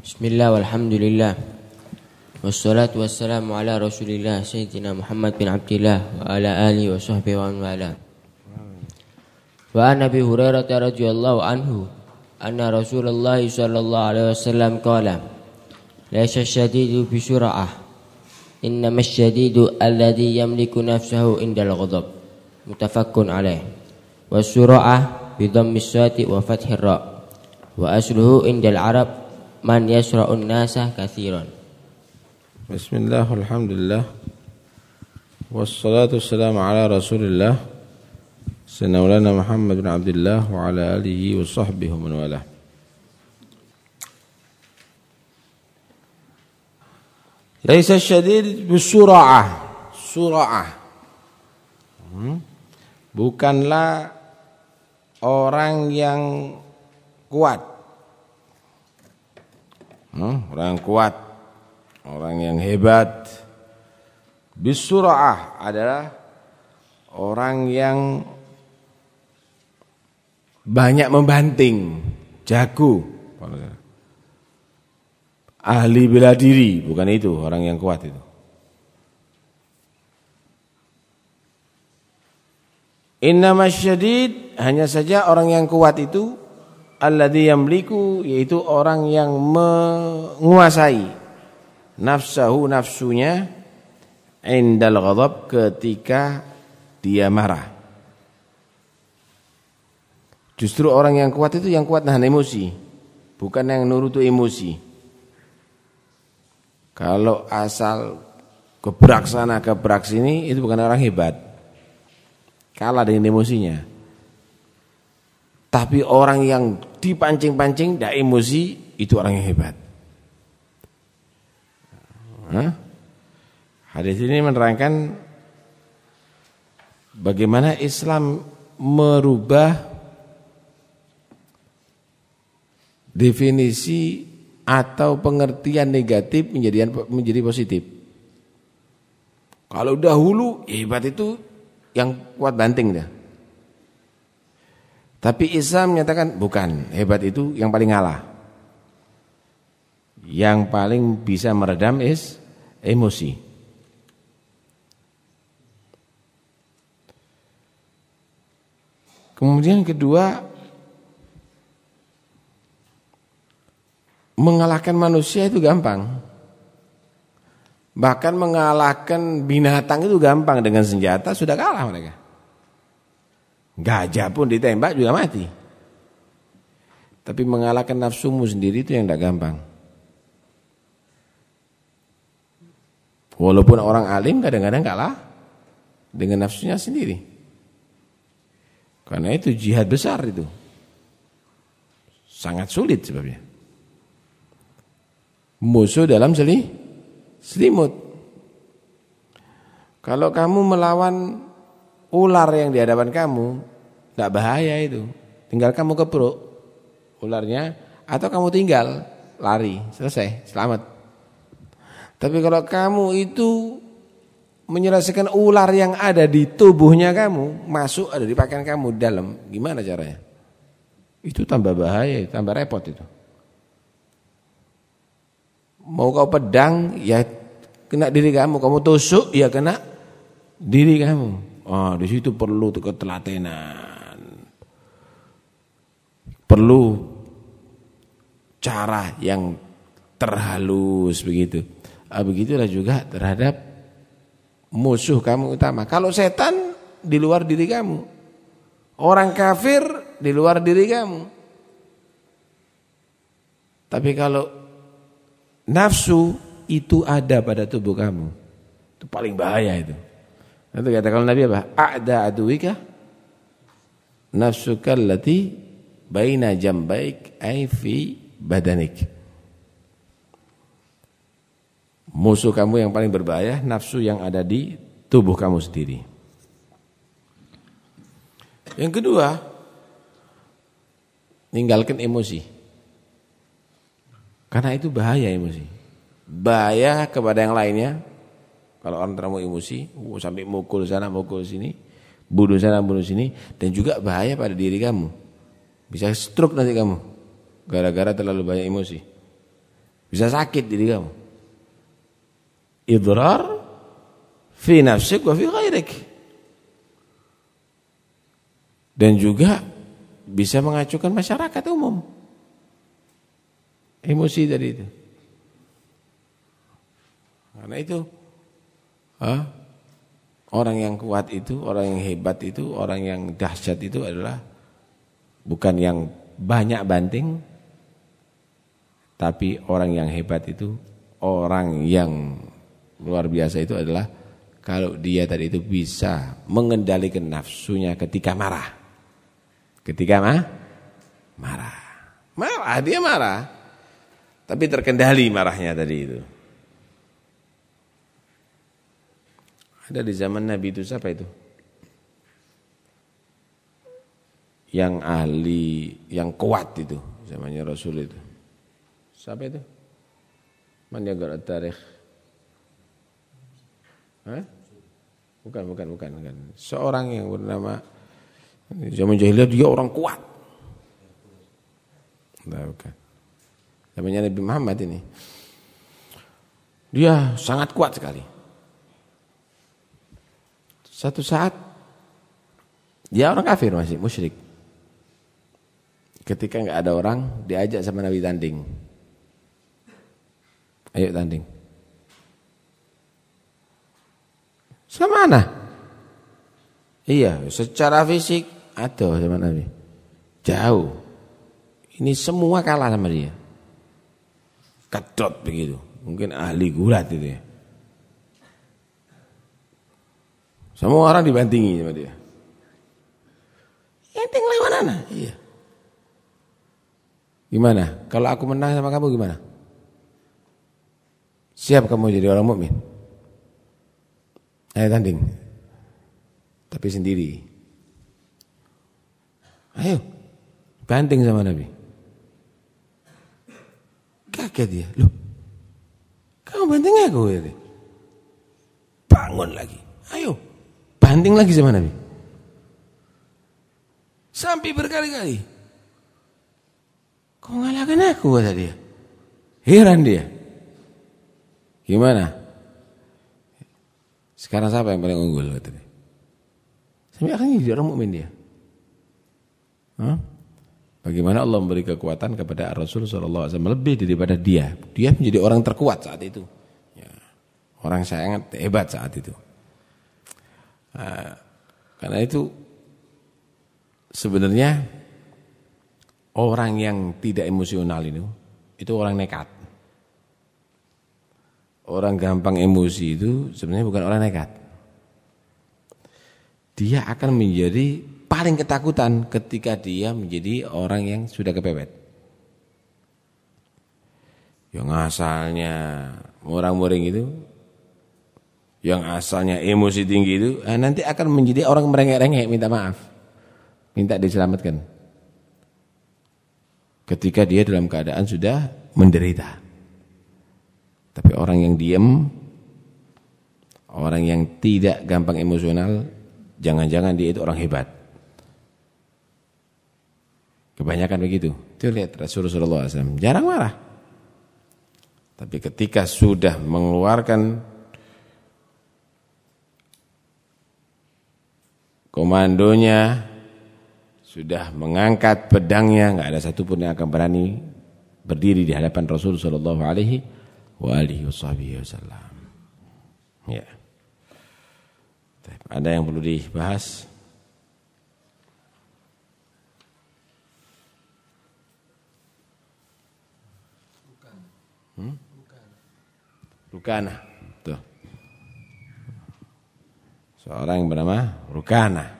Bismillah walhamdulillah. Wassalatu wassalamu ala rasulillah Sayyidina Muhammad bin Abdillah Wa ala alihi wa sahbihi wa wala. Wa an Abi Hurairah radhiyallahu anhu Anna Rasulullah sallallahu alaihi wasallam qala Laisa syadidu bisura'ah Innama syadidu alladhi yamliku nafsahu indal ghadab. Mutafakkun alaih. Wasura'ah bidhammis sati wa fathir ra' Wa asluhu indal Arab man yasra'un nasa kathiran. Bismillah, alhamdulillah. Wassalatu wassalamu ala rasulillah. Sayyidina Muhammad bin Abdullah wa ala alihi wa sahbihi man wala. Laisa syadid bisura'ah. Sura'ah. Hmm? Bukanlah orang yang kuat hmm, orang kuat, orang yang hebat. Bisura'ah adalah orang yang banyak membanting, jago. Ahli bela diri, bukan itu orang yang kuat itu. Innama syadid hanya saja orang yang kuat itu alladhi yamliku yaitu orang yang menguasai nafsahu nafsunya indal ghadab ketika dia marah. Justru orang yang kuat itu yang kuat nahan emosi, bukan yang nurut emosi. Kalau asal gebrak sana gebrak sini itu bukan orang hebat. Kalah dengan emosinya. Tapi orang yang dipancing-pancing, tidak emosi, itu orang yang hebat. Hah? Hadis ini menerangkan bagaimana Islam merubah definisi atau pengertian negatif menjadi menjadi positif. Kalau dahulu hebat itu yang kuat banting dah. Tapi Islam menyatakan bukan, hebat itu yang paling ngalah. Yang paling bisa meredam is emosi. Kemudian kedua mengalahkan manusia itu gampang. Bahkan mengalahkan binatang itu gampang dengan senjata sudah kalah mereka. Gajah pun ditembak juga mati. Tapi mengalahkan nafsumu sendiri itu yang tidak gampang. Walaupun orang alim kadang-kadang kalah dengan nafsunya sendiri. Karena itu jihad besar itu. Sangat sulit sebabnya. Musuh dalam seli, selimut. Kalau kamu melawan ular yang di hadapan kamu, tidak bahaya itu. Tinggal kamu kepruk ularnya atau kamu tinggal lari, selesai, selamat. Tapi kalau kamu itu menyelesaikan ular yang ada di tubuhnya kamu, masuk ada di pakaian kamu dalam, gimana caranya? Itu tambah bahaya, tambah repot itu. Mau kau pedang, ya kena diri kamu. Kamu tusuk, ya kena diri kamu. Oh, di situ perlu ketelatenan perlu cara yang terhalus begitu. Ah, begitulah juga terhadap musuh kamu utama. Kalau setan di luar diri kamu. Orang kafir di luar diri kamu. Tapi kalau nafsu itu ada pada tubuh kamu. Itu paling bahaya itu. Nanti kata kalau Nabi apa? A'da aduwika nafsuka allati baina jambaik ay fi badanik. Musuh kamu yang paling berbahaya nafsu yang ada di tubuh kamu sendiri. Yang kedua, tinggalkan emosi. Karena itu bahaya emosi. Bahaya kepada yang lainnya. Kalau orang terlalu emosi, oh, sampai mukul sana, mukul sini, bunuh sana, bunuh sini, dan juga bahaya pada diri kamu. Bisa stroke nanti kamu gara-gara terlalu banyak emosi. Bisa sakit diri kamu. Idrar fi nafsik wa fi ghairik. Dan juga bisa mengacukan masyarakat umum. Emosi tadi itu. Karena itu huh? orang yang kuat itu, orang yang hebat itu, orang yang dahsyat itu adalah bukan yang banyak banting, tapi orang yang hebat itu, orang yang luar biasa itu adalah kalau dia tadi itu bisa mengendalikan nafsunya ketika marah. Ketika mah? Marah. Marah, dia marah. Tapi terkendali marahnya tadi itu. Ada di zaman Nabi itu siapa itu? Yang ahli, yang kuat itu. Zamannya Rasul itu. Siapa itu? Man yagar tarikh? Hah? Bukan, bukan, bukan, bukan. Seorang yang bernama zaman jahiliyah dia orang kuat. Nah, bukan. Zamannya Nabi Muhammad ini. Dia sangat kuat sekali. Satu saat dia orang kafir masih musyrik. Ketika nggak ada orang diajak sama Nabi tanding. Ayo tanding. Sama mana? Iya, secara fisik ada sama Nabi. Jauh. Ini semua kalah sama dia. Kedot begitu. Mungkin ahli gulat itu ya. Semua orang dibantingi sama dia. Enteng lewat mana? Iya. Gimana? Kalau aku menang sama kamu gimana? Siap kamu jadi orang mukmin? Ayo tanding. Tapi sendiri. Ayo. Banting sama Nabi. Kaget dia. Loh. Kamu banting aku ini. Bangun lagi. Ayo. Banting lagi sama Nabi. Sampai berkali-kali. Kau ngalahkan aku kata dia. Heran dia. Gimana? Sekarang siapa yang paling unggul katanya? Sampai akhirnya jadi orang mukmin dia. Hah? Bagaimana Allah memberi kekuatan kepada Rasul SAW lebih daripada dia. Dia menjadi orang terkuat saat itu. Ya. Orang sangat hebat saat itu. Nah, karena itu sebenarnya orang yang tidak emosional itu itu orang nekat. Orang gampang emosi itu sebenarnya bukan orang nekat. Dia akan menjadi paling ketakutan ketika dia menjadi orang yang sudah kepepet. Yang asalnya murang-muring itu, yang asalnya emosi tinggi itu, eh, nanti akan menjadi orang merengek-rengek minta maaf. Minta diselamatkan. Ketika dia dalam keadaan sudah menderita. Tapi orang yang diam, orang yang tidak gampang emosional, jangan-jangan dia itu orang hebat. Kebanyakan begitu. Itu lihat Rasulullah SAW. Jarang marah. Tapi ketika sudah mengeluarkan komandonya, sudah mengangkat pedangnya, nggak ada satupun yang akan berani berdiri di hadapan Rasulullah SAW wa alihi wasallam. Ya. Ada yang perlu dibahas? Hmm? Rukana. Tuh. Seorang yang bernama Rukana.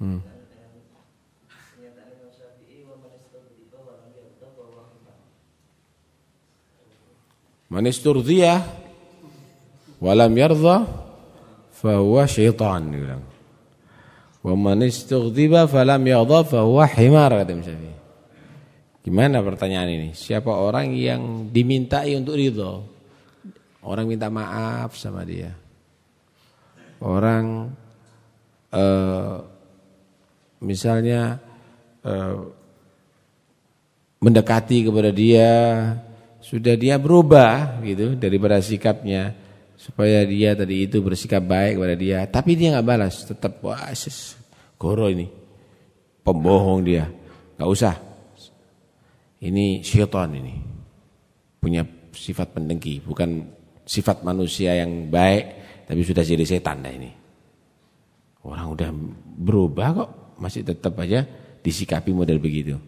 Hmm. Manis Man walam yardha fahuwa syaitan dibilang. Wa manis istughdiba falam yardha fahuwa himar kata Syafi'i. Gimana pertanyaan ini? Siapa orang yang dimintai untuk ridho? Orang minta maaf sama dia. Orang eh, misalnya uh, mendekati kepada dia, sudah dia berubah gitu daripada sikapnya supaya dia tadi itu bersikap baik kepada dia, tapi dia nggak balas, tetap wah goro ini, pembohong dia, nggak usah. Ini syaitan ini punya sifat pendengki, bukan sifat manusia yang baik, tapi sudah jadi setan dah ini. Orang udah berubah kok, masih tetap aja disikapi model begitu.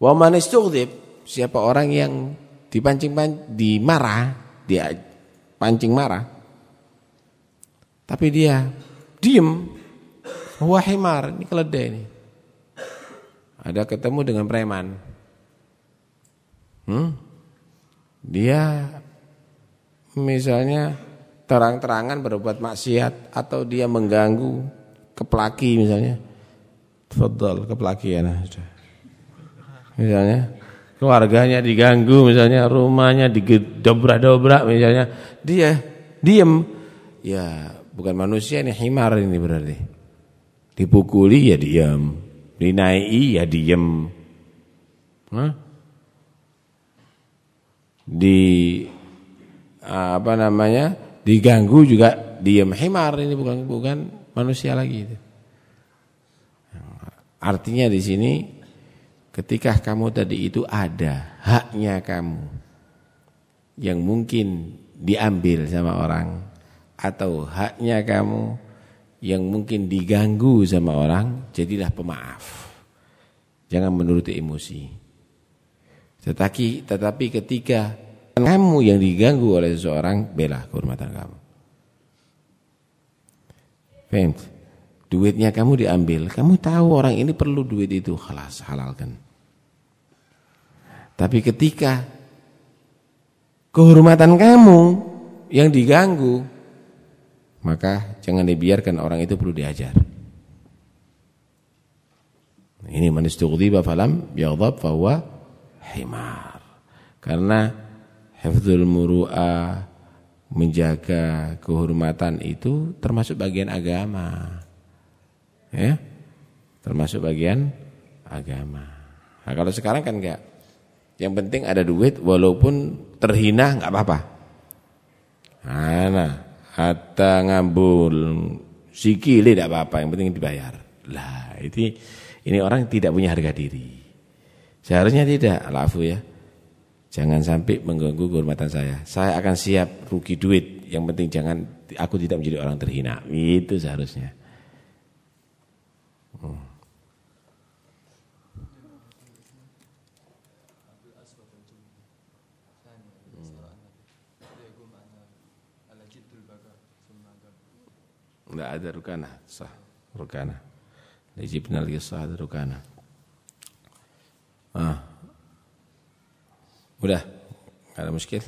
Wa man siapa orang yang dipancing dimarah, dia pancing marah. Tapi dia diem. Wah himar, ini keledai ini. Ada ketemu dengan preman. Hmm? Dia misalnya terang-terangan berbuat maksiat atau dia mengganggu keplaki misalnya. Fadal keplaki nah. Misalnya keluarganya diganggu misalnya rumahnya digedobrak-dobrak misalnya. Dia diem. Ya bukan manusia ini himar ini berarti. Dipukuli ya diam dinaiki ya diem. Hah? di apa namanya diganggu juga diem. Himar ini bukan bukan manusia lagi itu artinya di sini Ketika kamu tadi itu ada haknya kamu yang mungkin diambil sama orang atau haknya kamu yang mungkin diganggu sama orang, jadilah pemaaf. Jangan menuruti emosi. Tetapi tetapi ketika kamu yang diganggu oleh seseorang, bela kehormatan kamu. Faham? Duitnya kamu diambil, kamu tahu orang ini perlu duit itu, halas halalkan. Tapi ketika kehormatan kamu yang diganggu, maka jangan dibiarkan orang itu perlu diajar. Ini man istughdiba falam yaghdab fahuwa himar. Karena hifdzul muru'ah menjaga kehormatan itu termasuk bagian agama. Ya? Termasuk bagian agama. Nah, kalau sekarang kan enggak. Yang penting ada duit walaupun terhina nggak apa-apa. Nah, hatta ngambul sikile tidak apa-apa, yang penting dibayar. Lah, ini ini orang tidak punya harga diri. Seharusnya tidak, alafu ya. Jangan sampai mengganggu kehormatan saya. Saya akan siap rugi duit, yang penting jangan aku tidak menjadi orang terhina. Itu seharusnya. Tidak ada rukana sah rukana. Dijibna lagi sah ada rukana. Ah. Udah, ada muskil.